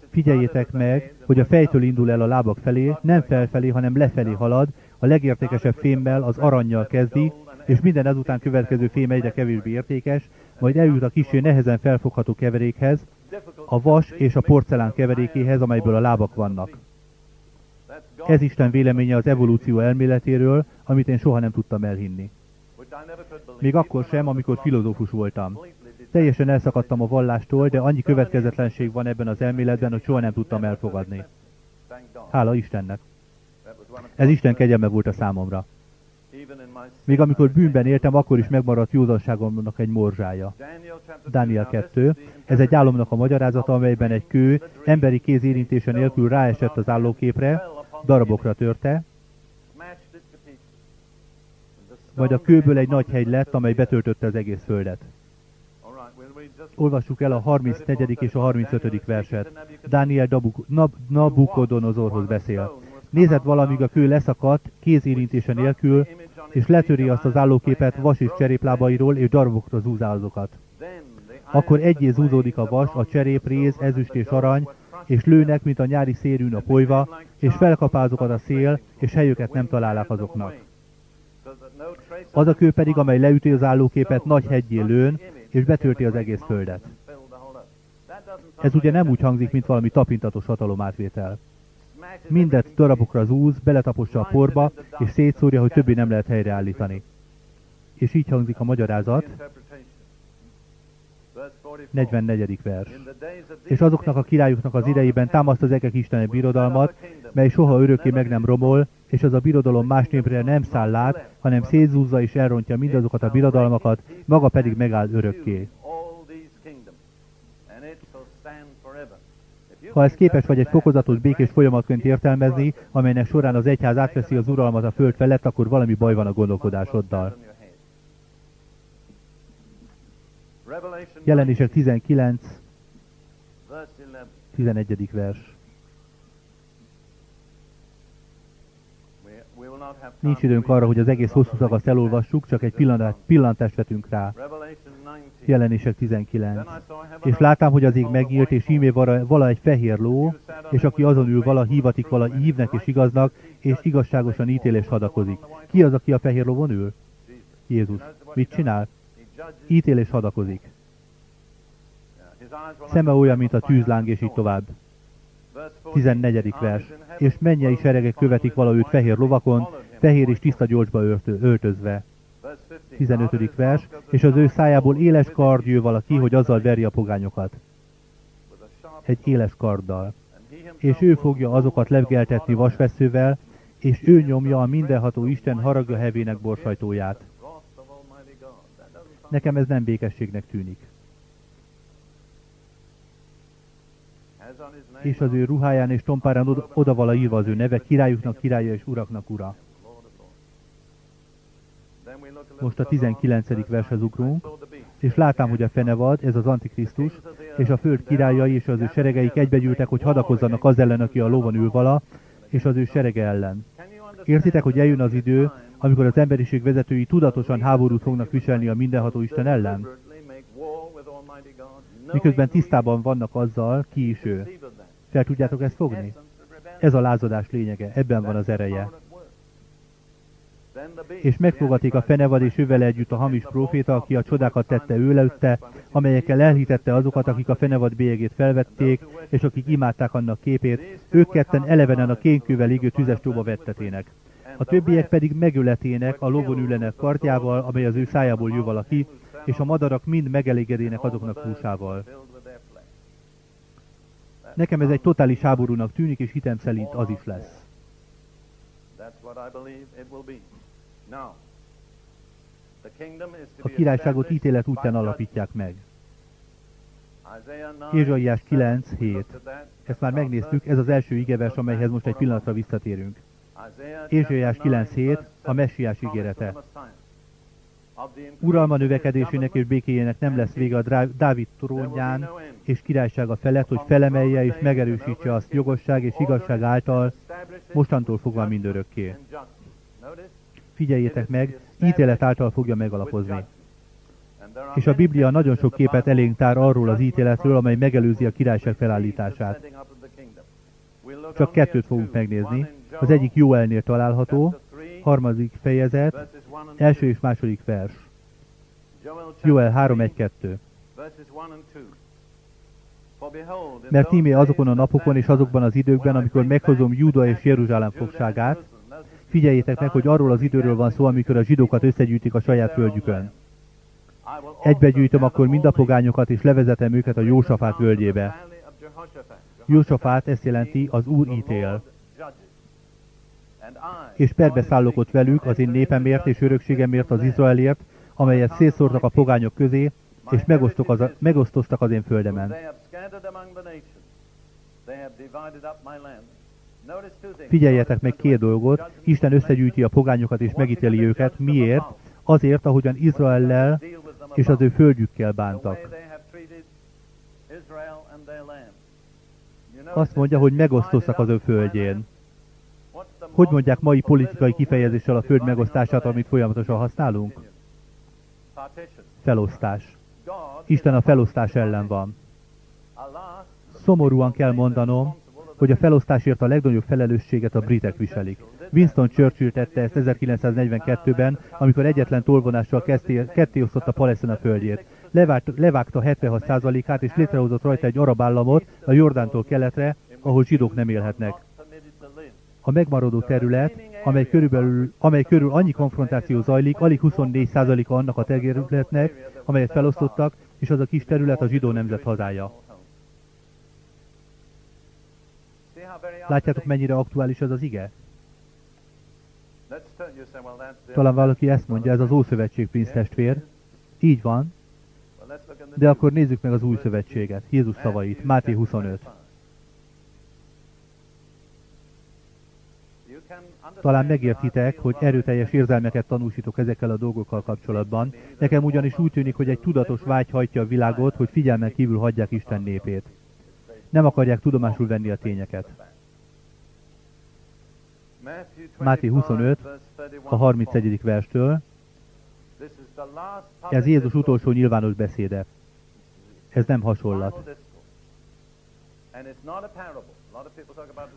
A: Figyeljétek meg, hogy a fejtől indul el a lábak felé, nem felfelé, hanem lefelé halad, a legértékesebb fémmel, az aranyjal kezdi, és minden ezután következő fém egyre kevésbé értékes, majd eljut a kisé nehezen felfogható keverékhez, a vas és a porcelán keverékéhez, amelyből a lábak vannak. Ez Isten véleménye az evolúció elméletéről, amit én soha nem tudtam elhinni. Még akkor sem, amikor filozófus voltam. Teljesen elszakadtam a vallástól, de annyi következetlenség van ebben az elméletben, hogy soha nem tudtam elfogadni. Hála Istennek! Ez Isten kegyelme volt a számomra. Még amikor bűnben éltem, akkor is megmaradt józanságomnak egy morzsája. Dániel 2. Ez egy álomnak a magyarázata, amelyben egy kő emberi kéz érintése nélkül ráesett az állóképre, darabokra törte, vagy a kőből egy nagy hegy lett, amely betöltötte az egész földet. Olvassuk el a 34. és a 35. verset. Dániel Nabukodonozorhoz beszél. Nézett valamíg a kő leszakadt, kézérintése nélkül, és letöri azt az állóképet vas és cseréplábairól, és darabokra zúzál azokat. Akkor egyé zúzódik a vas, a cserép, réz, ezüst és arany, és lőnek, mint a nyári szérűn a polyva, és felkapázokat a szél, és helyüket nem találák azoknak. Az a kő pedig, amely leüti az állóképet, nagy hegyé lőn, és betölti az egész földet. Ez ugye nem úgy hangzik, mint valami tapintatos hatalomátvétel. Mindet darabokra zúz, beletapossa a porba, és szétszórja, hogy többé nem lehet helyreállítani. És így hangzik a magyarázat, 44. vers. És azoknak a királyoknak az idejében támaszt az egek Istene birodalmat, mely soha örökké meg nem romol, és az a birodalom más népre nem száll át, hanem szétzúzza és elrontja mindazokat a birodalmakat, maga pedig megáll örökké. Ha ez képes vagy egy fokozatos békés folyamatként értelmezni, amelynek során az egyház átveszi az uralmat a föld felett, akkor valami baj van a gondolkodásoddal. Jelenések 19, 11. vers. Nincs időnk arra, hogy az egész hosszú szakaszt elolvassuk, csak egy pillantást vetünk rá. Jelenések 19. És látám, hogy az ég megnyílt, és ímé vala egy fehér ló, és aki azon ül, vala hívatik vala ívnek és igaznak, és igazságosan ítél és hadakozik. Ki az, aki a fehér lovon ül? Jézus. Mit csinál? Ítél és hadakozik. Szeme olyan, mint a tűzláng, és így tovább. 14. vers. És mennyei seregek követik valahogy fehér lovakon, fehér és tiszta gyolcsba öltözve. 15. vers. És az ő szájából éles kard jöv valaki, hogy azzal veri a pogányokat. Egy éles karddal. És ő fogja azokat levgeltetni vasveszővel, és ő nyomja a mindenható Isten haragja hevének borsajtóját. Nekem ez nem békességnek tűnik. És az ő ruháján és tompárán oda, oda vala írva az ő neve, királyuknak királya és uraknak ura. Most a 19. vershez ugrunk, és látám, hogy a fenevad, ez az Antikrisztus, és a föld királyai és az ő seregeik egybegyűltek, hogy hadakozzanak az ellen, aki a lóvan ül vala, és az ő serege ellen. Értitek, hogy eljön az idő, amikor az emberiség vezetői tudatosan háborút fognak viselni a mindenható Isten ellen? Miközben tisztában vannak azzal, ki is ő. Fel tudjátok ezt fogni? Ez a lázadás lényege, ebben van az ereje. És megfogatik a fenevad és ővel együtt a hamis proféta, aki a csodákat tette ő előtte, amelyekkel elhitette azokat, akik a fenevad bélyegét felvették, és akik imádták annak képét, ők ketten elevenen a kénkővel égő tüzes tóba vettetének. A többiek pedig megöletének a lovon ülenek kartjával, amely az ő szájából jö valaki, és a madarak mind megelégedének azoknak húsával. Nekem ez egy totális háborúnak tűnik, és hitem szerint az is lesz. A királyságot ítélet útján alapítják meg. Ézsaiás 9.7. Ezt már megnéztük, ez az első igevers, amelyhez most egy pillanatra visszatérünk. Ézsaiás 9.7. A messiás ígérete. Uralma növekedésének és békéjének nem lesz vége a Dávid trónján és királysága felett, hogy felemelje és megerősítse azt jogosság és igazság által mostantól fogva mindörökké. Figyeljétek meg, ítélet által fogja megalapozni. És a Biblia nagyon sok képet elénk tár arról az ítéletről, amely megelőzi a királyság felállítását. Csak kettőt fogunk megnézni. Az egyik Jóelnél található, harmadik fejezet, első és második vers. Joel 3.1.2 Mert ímé azokon a napokon és azokban az időkben, amikor meghozom Júda és Jeruzsálem fogságát, figyeljétek meg, hogy arról az időről van szó, amikor a zsidókat összegyűjtik a saját földjükön. Egybegyűjtöm akkor mind a pogányokat, és levezetem őket a Jósafát völgyébe. Jósafát ezt jelenti, az Úr ítél. És perbe szállok ott velük az én népemért és örökségemért az Izraelért, amelyet szétszórtak a pogányok közé, és az a, megosztoztak az én földemen. Figyeljetek meg két dolgot, Isten összegyűjti a pogányokat és megítéli őket. Miért? Azért, ahogyan Izraellel és az ő földjükkel bántak. Azt mondja, hogy megosztoztak az ő földjén. Hogy mondják mai politikai kifejezéssel a föld megosztását, amit folyamatosan használunk? Felosztás. Isten a felosztás ellen van. Szomorúan kell mondanom, hogy a felosztásért a legnagyobb felelősséget a britek viselik. Winston Churchill tette ezt 1942-ben, amikor egyetlen tolvonással ketté osztotta Palesztina földjét. Levágt, levágta 76%-át és létrehozott rajta egy arab államot a Jordántól keletre, ahol zsidók nem élhetnek. A megmaradó terület, amely, körülbelül, amely körül annyi konfrontáció zajlik, alig 24%-a annak a területnek, amelyet felosztottak, és az a kis terület a zsidó nemzet hazája. Látjátok, mennyire aktuális ez az ige? Talán valaki ezt mondja, ez az Ószövetség Prince testvér. Így van. De akkor nézzük meg az új szövetséget, Jézus szavait, Máté 25. Talán megértitek, hogy erőteljes érzelmeket tanúsítok ezekkel a dolgokkal kapcsolatban. Nekem ugyanis úgy tűnik, hogy egy tudatos vágy hajtja a világot, hogy figyelmen kívül hagyják Isten népét. Nem akarják tudomásul venni a tényeket. Máté 25, a 31. verstől. Ez Jézus utolsó nyilvános beszéde. Ez nem hasonlat.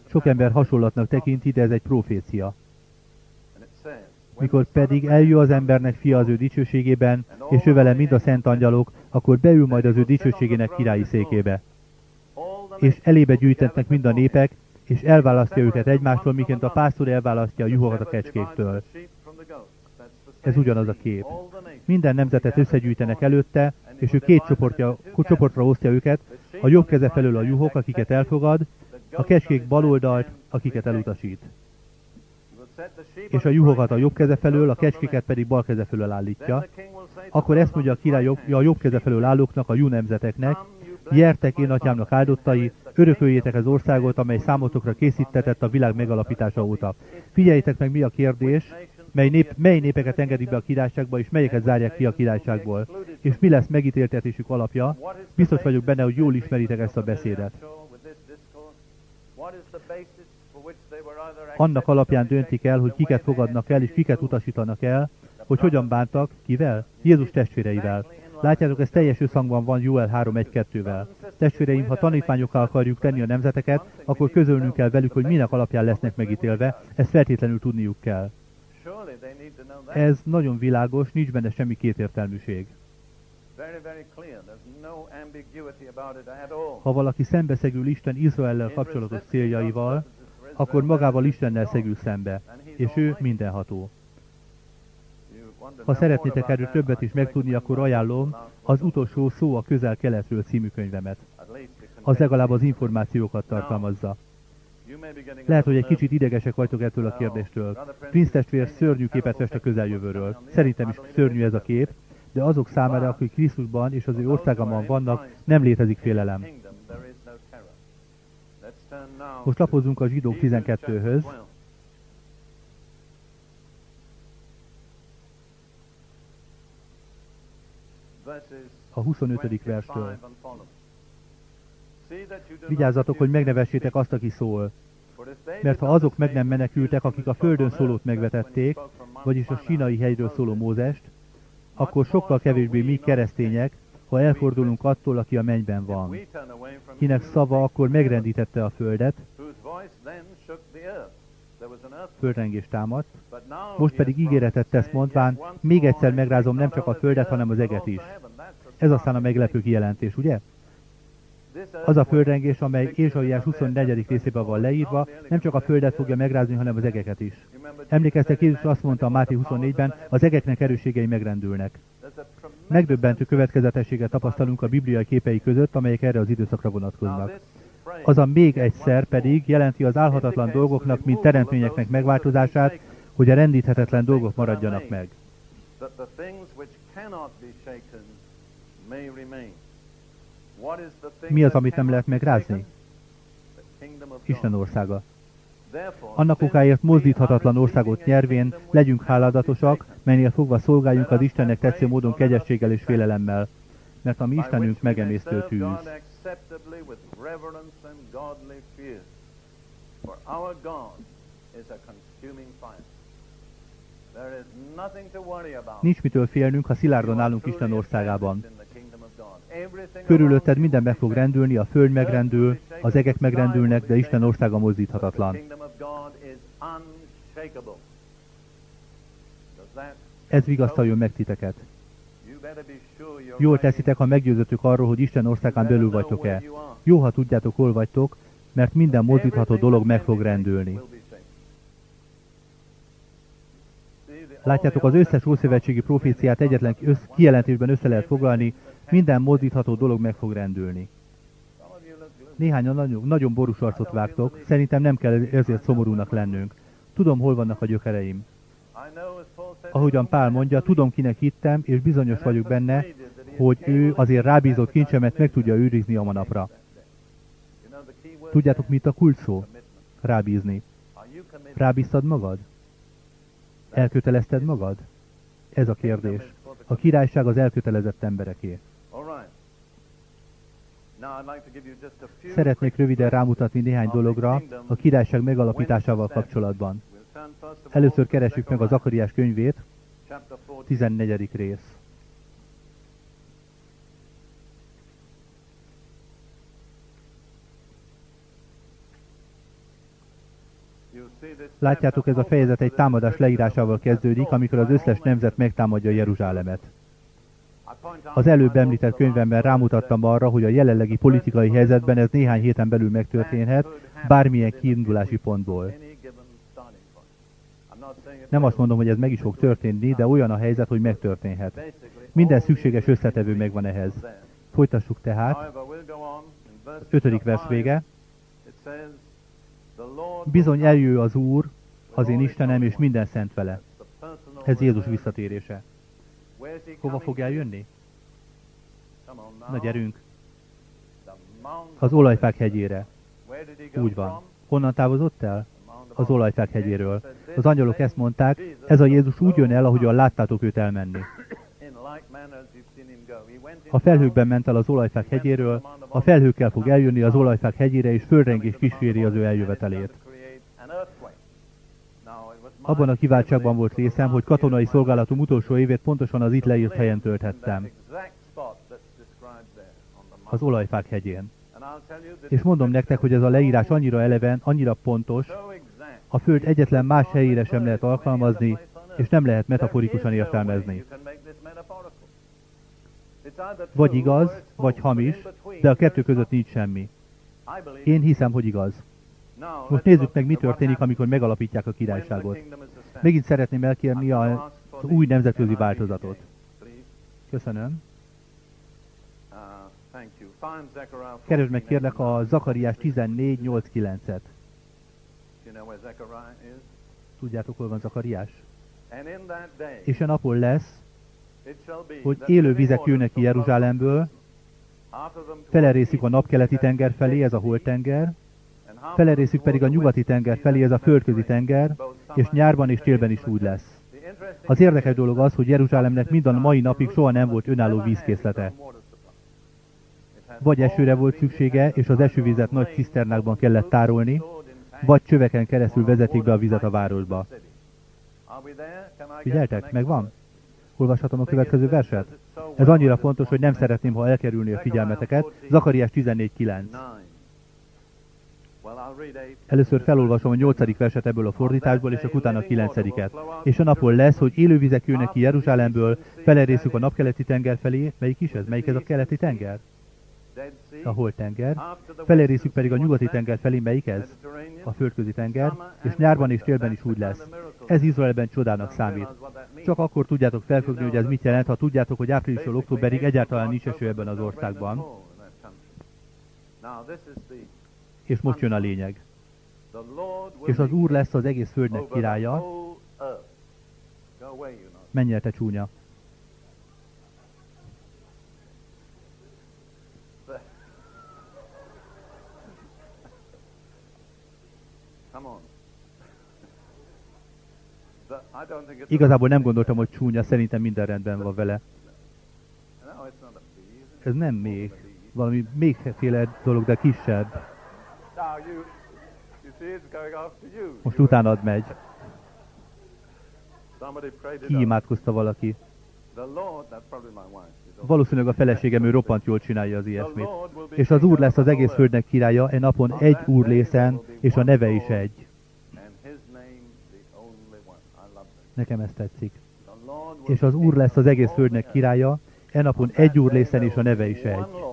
A: Sok ember hasonlatnak tekinti, de ez egy profécia. Mikor pedig eljő az embernek fia az ő dicsőségében, és ő vele mind a szent angyalok, akkor beül majd az ő dicsőségének királyi székébe. És elébe gyűjtetnek mind a népek, és elválasztja őket egymástól, miként a pásztor elválasztja a juhokat a kecskéktől. Ez ugyanaz a kép. Minden nemzetet összegyűjtenek előtte, és ő két csoportja, csoportra osztja őket, a jobb keze felől a juhok, akiket elfogad, a kecskék baloldalt, akiket elutasít. És a juhokat a jobb keze felől, a kecskéket pedig bal keze felől állítja. Akkor ezt mondja a király a jobb keze felől állóknak, a jú nemzeteknek, Gyertek én atyámnak áldottai, örököljétek az országot, amely számotokra készítetett a világ megalapítása óta. Figyeljétek meg, mi a kérdés, mely, nép, mely népeket engedik be a királyságba, és melyeket zárják ki a királyságból. És mi lesz megítéltetésük alapja? Biztos vagyok benne, hogy jól ismeritek ezt a beszédet. Annak alapján döntik el, hogy kiket fogadnak el, és kiket utasítanak el, hogy hogyan bántak, kivel? Jézus testvéreivel. Látjátok, ez teljes összhangban van Joel 3.1.2-vel. Testvéreim, ha tanítványokkal akarjuk tenni a nemzeteket, akkor közölnünk kell velük, hogy minek alapján lesznek megítélve, ezt feltétlenül tudniuk kell. Ez nagyon világos, nincs benne semmi kétértelműség. Ha valaki szembeszegül Isten Izraellel kapcsolatos céljaival, akkor magával Istennel szegül szembe, és ő mindenható. Ha szeretnétek erről többet is megtudni, akkor ajánlom az utolsó szó a közel-keletről című könyvemet. Az legalább az információkat tartalmazza. Lehet, hogy egy kicsit idegesek vagytok ettől a kérdéstől. Prince testvér szörnyű képet fest a közeljövőről. Szerintem is szörnyű ez a kép, de azok számára, akik Krisztusban és az ő országában vannak, nem létezik félelem. Most lapozzunk a zsidók 12-höz. A 25. verstől. Vigyázzatok, hogy megnevessétek azt, aki szól. Mert ha azok meg nem menekültek, akik a földön szólót megvetették, vagyis a sinai hegyről szóló Mózest, akkor sokkal kevésbé mi keresztények, ha elfordulunk attól, aki a mennyben van. Kinek szava akkor megrendítette a földet, földrengés támadt, most pedig ígéretet tesz mondván, még egyszer megrázom nem csak a földet, hanem az eget is. Ez aztán a meglepő kijelentés, ugye? Az a földrengés, amely Ézsaiás 24. részében van leírva, nem csak a földet fogja megrázni, hanem az egeket is. Emlékeztek, Jézus azt mondta a Máté 24-ben, az egeknek erősségei megrendülnek. Megdöbbentő következetességet tapasztalunk a bibliai képei között, amelyek erre az időszakra vonatkoznak. Az a még egyszer pedig jelenti az álhatatlan dolgoknak, mint teremtményeknek megváltozását, hogy a rendíthetetlen dolgok maradjanak meg. Mi az, amit nem lehet megrázni? Isten országa. Annak okáért mozdíthatatlan országot nyervén legyünk háládatosak, melynél fogva szolgáljunk az Istennek tetsző módon kegyességgel és félelemmel, mert a mi Istenünk megemésztő tűz. Nincs mitől félnünk, ha szilárdan állunk Isten országában. Körülötted minden meg fog rendülni, a föld megrendül, az egek megrendülnek, de Isten országa mozdíthatatlan. Ez vigasztaljon meg titeket. Jól teszitek, ha meggyőzöttük arról, hogy Isten országán belül vagytok-e. Jó, ha tudjátok, hol vagytok, mert minden mozdítható dolog meg fog rendülni. Látjátok, az összes ószövetségi proféciát egyetlen kijelentésben össze lehet foglalni, minden mozdítható dolog meg fog rendülni. Néhányan nagyon, nagyon borús arcot vágtok, szerintem nem kell ezért szomorúnak lennünk. Tudom, hol vannak a gyökereim. Ahogyan Pál mondja, tudom, kinek hittem, és bizonyos vagyok benne, hogy ő azért rábízott kincsemet meg tudja őrizni a manapra. Tudjátok, mit a kult szó? Rábízni. Rábíztad magad? Elkötelezted magad? Ez a kérdés. A királyság az elkötelezett embereké. Szeretnék röviden rámutatni néhány dologra a királyság megalapításával kapcsolatban. Először keresjük meg az Akariás könyvét, 14. rész. Látjátok, ez a fejezet egy támadás leírásával kezdődik, amikor az összes nemzet megtámadja Jeruzsálemet. Az előbb említett könyvemben rámutattam arra, hogy a jelenlegi politikai helyzetben ez néhány héten belül megtörténhet, bármilyen kiindulási pontból. Nem azt mondom, hogy ez meg is fog történni, de olyan a helyzet, hogy megtörténhet. Minden szükséges összetevő megvan ehhez. Folytassuk tehát. Ötödik vers vége. Bizony eljő az Úr, az én Istenem, és minden szent vele. Ez Jézus visszatérése. Hova fog eljönni? Na gyerünk! Az olajfák hegyére. Úgy van. Honnan távozott el? Az olajfák hegyéről. Az angyalok ezt mondták, ez a Jézus úgy jön el, ahogyan láttátok őt elmenni. A felhőkben ment el az olajfák hegyéről, a felhőkkel fog eljönni az olajfák hegyére, és földrengés kíséri az ő eljövetelét. Abban a kiváltságban volt részem, hogy katonai szolgálatom utolsó évét pontosan az itt leírt helyen tölthettem. Az olajfák hegyén. És mondom nektek, hogy ez a leírás annyira eleven, annyira pontos, a Föld egyetlen más helyére sem lehet alkalmazni, és nem lehet metaforikusan értelmezni. Vagy igaz, vagy hamis, de a kettő között nincs semmi. Én hiszem, hogy igaz. Most nézzük meg, mi történik, amikor megalapítják a királyságot. Megint szeretném elkérni a, az új nemzetközi változatot. Köszönöm. Keresd meg kérlek a Zakariás 14.8.9-et. Tudjátok, hol van Zakariás? És a napon lesz, hogy élő vizek jönnek ki Jeruzsálemből, felerészik a napkeleti tenger felé, ez a holtenger, felerészük pedig a nyugati tenger felé, ez a földközi tenger, és nyárban és télben is úgy lesz. Az érdekes dolog az, hogy Jeruzsálemnek mind a mai napig soha nem volt önálló vízkészlete. Vagy esőre volt szüksége, és az esővizet nagy ciszternákban kellett tárolni, vagy csöveken keresztül vezetik be a vizet a városba. Figyeltek, megvan? Olvashatom a következő verset? Ez annyira fontos, hogy nem szeretném, ha elkerülni a figyelmeteket. Zakariás 14.9. Először felolvasom a nyolcadik verset ebből a fordításból, és akkor utána a kilencediket. És a napon lesz, hogy élővizek jönnek ki Jeruzsálemből, felerészük a napkeleti tenger felé. Melyik is ez? Melyik ez a keleti tenger? A hol tenger. Felerészük pedig a nyugati tenger felé. Melyik ez? A földközi tenger. És nyárban és télben is úgy lesz. Ez Izraelben csodának számít. Csak akkor tudjátok felfogni, hogy ez mit jelent, ha tudjátok, hogy áprilistól októberig egyáltalán nincs eső ebben az országban. És most jön a lényeg. És az Úr lesz az egész földnek királya. Menj el, te csúnya. Igazából nem gondoltam, hogy csúnya, szerintem minden rendben van vele. Ez nem még. Valami mélyféle dolog, de kisebb. Most utánad megy. Ki imádkozta valaki? Valószínűleg a feleségem, ő roppant jól csinálja az ilyesmit. És az Úr lesz az egész földnek királya, e napon egy Úr lészen, és a neve is egy. Nekem ez tetszik. És az Úr lesz az egész földnek királya, e napon egy Úr lészen, és a neve is egy.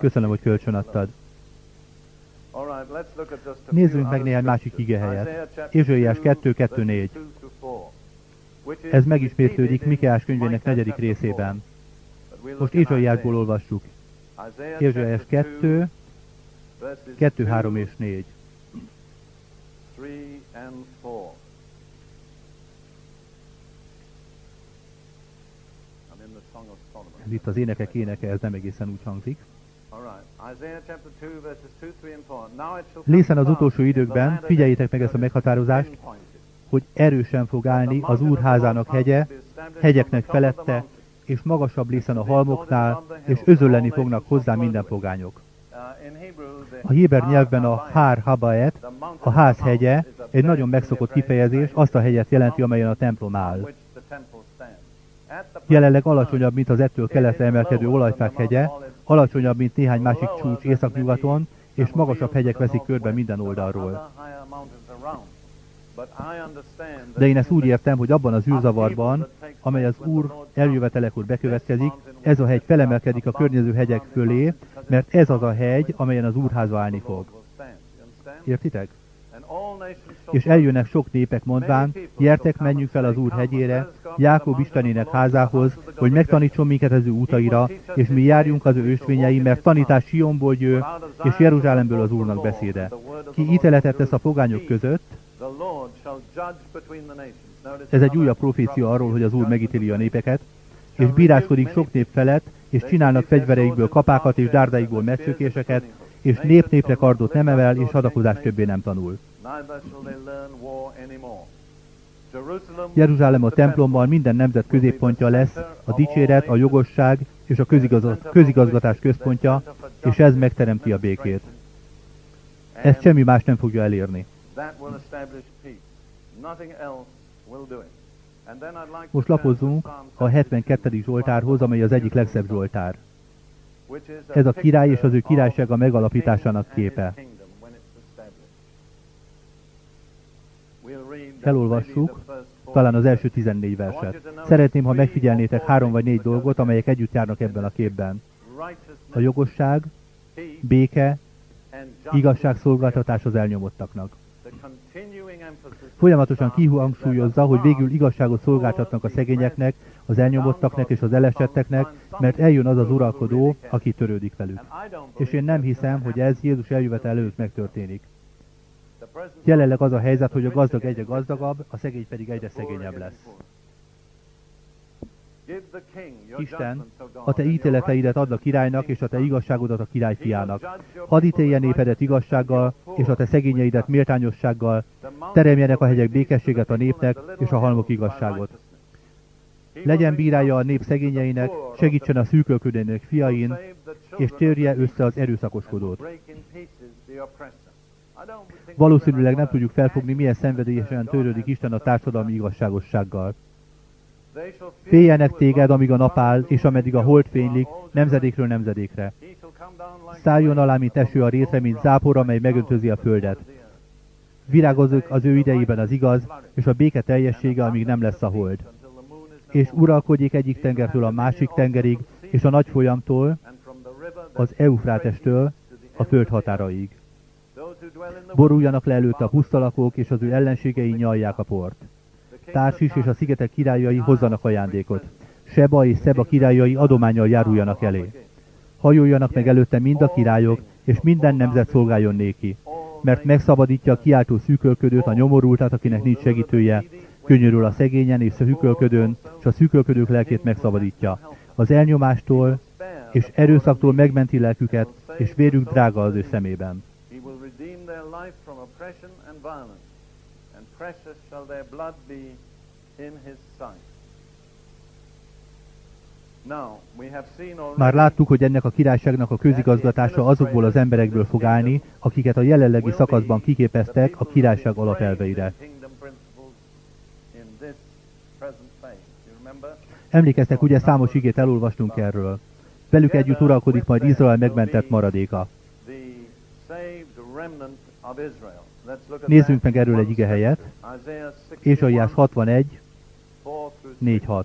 A: Köszönöm, hogy kölcsön adtad. Nézzünk meg néhány másik igehelyet. Ézsaiás 2.2.4. Ez megismétlődik Mikeás könyvének negyedik részében. Most Ézsaiásból olvassuk. Ézsaiás 2, 2, 3 és 4. Ez itt az énekek éneke, ez nem egészen úgy hangzik. Lészen az utolsó időkben, figyeljétek meg ezt a meghatározást, hogy erősen fog állni az úrházának hegye, hegyeknek felette, és magasabb lészen a halmoknál, és özölleni fognak hozzá minden pogányok. A héber nyelvben a Hár Habaet, a ház hegye, egy nagyon megszokott kifejezés, azt a hegyet jelenti, amelyen a templom áll. Jelenleg alacsonyabb, mint az ettől keletre emelkedő olajfák hegye, alacsonyabb, mint néhány másik csúcs északnyugaton, és magasabb hegyek veszik körbe minden oldalról. De én ezt úgy értem, hogy abban az űrzavarban, amely az Úr eljövetelekor bekövetkezik, ez a hegy felemelkedik a környező hegyek fölé, mert ez az a hegy, amelyen az Úrháza állni fog. Értitek? És eljönnek sok népek mondván, gyertek, menjünk fel az Úr hegyére, Jákob Istenének házához, hogy megtanítson minket az ő utaira, és mi járjunk az ő ösvényei, mert tanítás Sionból jő, és Jeruzsálemből az Úrnak beszéde. Ki ítéletet tesz a pogányok között, ez egy újabb profécia arról, hogy az Úr megítéli a népeket, és bíráskodik sok nép felett, és csinálnak fegyvereikből kapákat és dárdáikból megszökéseket, és nép-népre kardot nem evel, és hadakozást többé nem tanul. Jeruzsálem a templomban minden nemzet középpontja lesz, a dicséret, a jogosság és a közigazgatás központja, és ez megteremti a békét. Ezt semmi más nem fogja elérni. Most lapozzunk a 72. Zsoltárhoz, amely az egyik legszebb Zsoltár. Ez a király és az ő királysága megalapításának képe. Felolvassuk talán az első 14 verset. Szeretném, ha megfigyelnétek három vagy négy dolgot, amelyek együtt járnak ebben a képben. A jogosság, béke, igazságszolgáltatás az elnyomottaknak. Folyamatosan kihangsúlyozza, hogy végül igazságot szolgáltatnak a szegényeknek, az elnyomottaknak és az elesetteknek, mert eljön az az uralkodó, aki törődik velük. És én nem hiszem, hogy ez Jézus eljövet előtt megtörténik. Jelenleg az a helyzet, hogy a gazdag egyre gazdagabb, a szegény pedig egyre szegényebb lesz. Isten, a te ítéleteidet add a királynak, és a te igazságodat a király fiának. Hadd ítélje népedet igazsággal, és a te szegényeidet méltányossággal, teremjenek a hegyek békességet a népnek, és a halmok igazságot. Legyen bírája a nép szegényeinek, segítsen a szűkölködőnek fiain, és térje össze az erőszakoskodót. Valószínűleg nem tudjuk felfogni, milyen szenvedélyesen törődik Isten a társadalmi igazságossággal. Féljenek téged, amíg a nap áll, és ameddig a hold fénylik, nemzedékről nemzedékre. Szálljon alá, mint eső a rétre, mint zápor, amely megöntözi a földet. Virágozik az ő idejében az igaz, és a béke teljessége, amíg nem lesz a hold. És uralkodjék egyik tengertől a másik tengerig, és a nagy folyamtól, az Eufrátestől a föld határaig. Boruljanak le előtte a pusztalakók, és az ő ellenségei nyalják a port. Társis és a szigetek királyai hozzanak ajándékot. Seba és Szeba királyai adományjal járuljanak elé. Hajoljanak meg előtte mind a királyok, és minden nemzet szolgáljon néki. Mert megszabadítja a kiáltó szűkölködőt, a nyomorultat, akinek nincs segítője, könyörül a szegényen és a szűkölködőn, és a szűkölködők lelkét megszabadítja. Az elnyomástól és erőszaktól megmenti lelküket, és vérük drága az ő szemében. Már láttuk, hogy ennek a királyságnak a közigazgatása azokból az emberekből fog állni, akiket a jelenlegi szakaszban kiképeztek a királyság alapelveire. Emlékeztek, ugye számos igét elolvastunk erről. Velük együtt uralkodik majd Izrael megmentett maradéka. Nézzünk meg erről egy ige helyet. Ézsaiás 61, 4-6.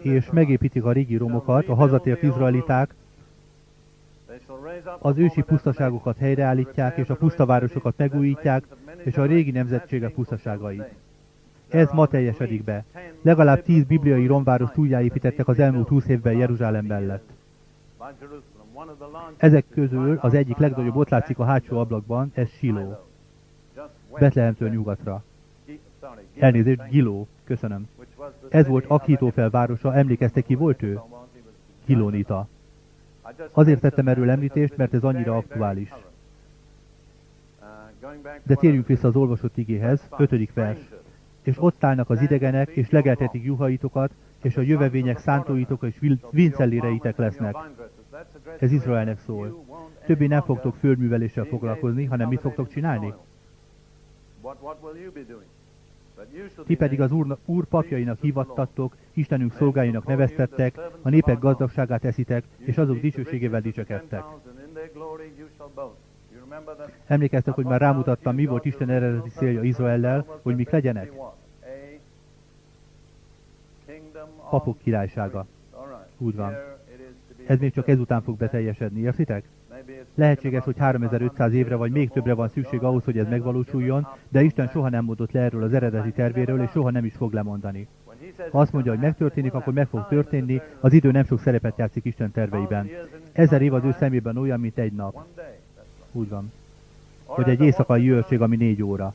A: és megépítik a régi romokat, a hazatért izraeliták, az ősi pusztaságokat helyreállítják, és a pusztavárosokat megújítják, és a régi nemzetségek pusztaságait. Ez ma teljesedik be. Legalább tíz bibliai romváros újjáépítettek az elmúlt húsz évben Jeruzsálem mellett. Ezek közül az egyik legnagyobb ott látszik a hátsó ablakban, ez Siló. Betlehemtől nyugatra. Elnézést, Giló. Köszönöm. Ez volt Akhitófel városa, emlékeztek ki volt ő? Hilonita. Azért tettem erről említést, mert ez annyira aktuális. De térjünk vissza az olvasott igéhez, ötödik vers. És ott állnak az idegenek, és legeltetik juhaitokat, és a jövevények szántóitok és vincelléreitek lesznek. Ez Izraelnek szól. Többé nem fogtok földműveléssel foglalkozni, hanem mit fogtok csinálni? Ti pedig az úr, úr papjainak hivattattok, Istenünk szolgáinak neveztettek, a népek gazdagságát eszitek, és azok dicsőségével dicsekedtek. Emlékeztek, hogy már rámutattam, mi volt Isten eredeti célja Izraellel, hogy mik legyenek? Papok királysága. Úgy van. Ez még csak ezután fog beteljesedni, értitek? Lehetséges, hogy 3500 évre vagy még többre van szükség ahhoz, hogy ez megvalósuljon, de Isten soha nem mondott le erről az eredeti tervéről, és soha nem is fog lemondani. Ha azt mondja, hogy megtörténik, akkor meg fog történni, az idő nem sok szerepet játszik Isten terveiben. Ezer év az ő szemében olyan, mint egy nap. Úgy van. Vagy egy éjszakai őrség, ami négy óra.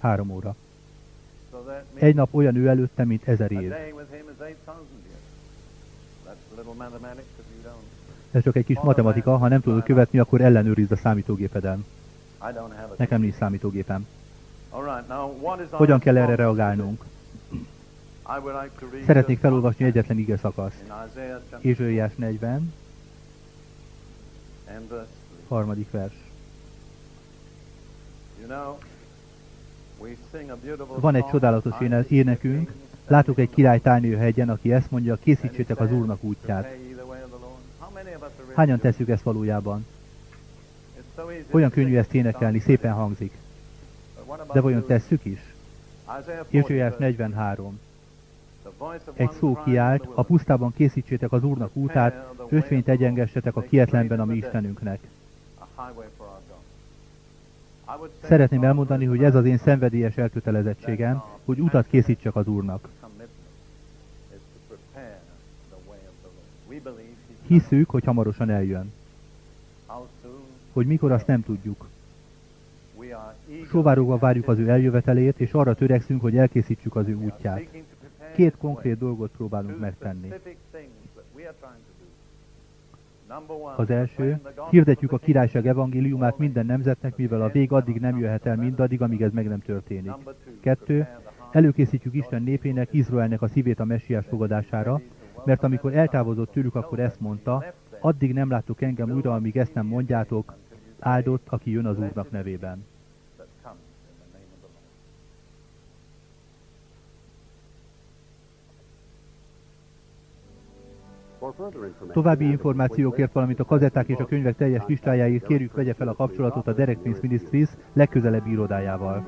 A: Három óra. Egy nap olyan ő előtte, mint ezer év. Ez csak egy kis matematika, ha nem tudod követni, akkor ellenőrizd a számítógépeden. Nekem nincs számítógépem. Hogyan kell erre reagálnunk? Szeretnék felolvasni egyetlen ige szakaszt. Ézsaiás 40, harmadik vers. Van egy csodálatos énekünk, látok egy király hegyen, aki ezt mondja, készítsétek az Úrnak útját. Hányan tesszük ezt valójában? Olyan könnyű ezt énekelni, szépen hangzik. De vajon tesszük is? Ézsaiás 43. Egy szó kiállt, a pusztában készítsétek az Úrnak útát, ösvényt egyengessetek a kietlenben a mi Istenünknek. Szeretném elmondani, hogy ez az én szenvedélyes elkötelezettségem, hogy utat készítsek az Úrnak. Hiszük, hogy hamarosan eljön. Hogy mikor azt nem tudjuk. Sóvárogva várjuk az ő eljövetelét, és arra törekszünk, hogy elkészítsük az ő útját. Két konkrét dolgot próbálunk megtenni. Az első, hirdetjük a királyság evangéliumát minden nemzetnek, mivel a vég addig nem jöhet el mindaddig, amíg ez meg nem történik. Kettő, előkészítjük Isten népének, Izraelnek a szívét a messiás fogadására, mert amikor eltávozott tőlük, akkor ezt mondta, addig nem láttuk engem újra, amíg ezt nem mondjátok, áldott, aki jön az Úrnak nevében. További információkért, valamint a kazetták és a könyvek teljes listájáért kérjük vegye fel a kapcsolatot a Derek Prince Ministries legközelebbi irodájával.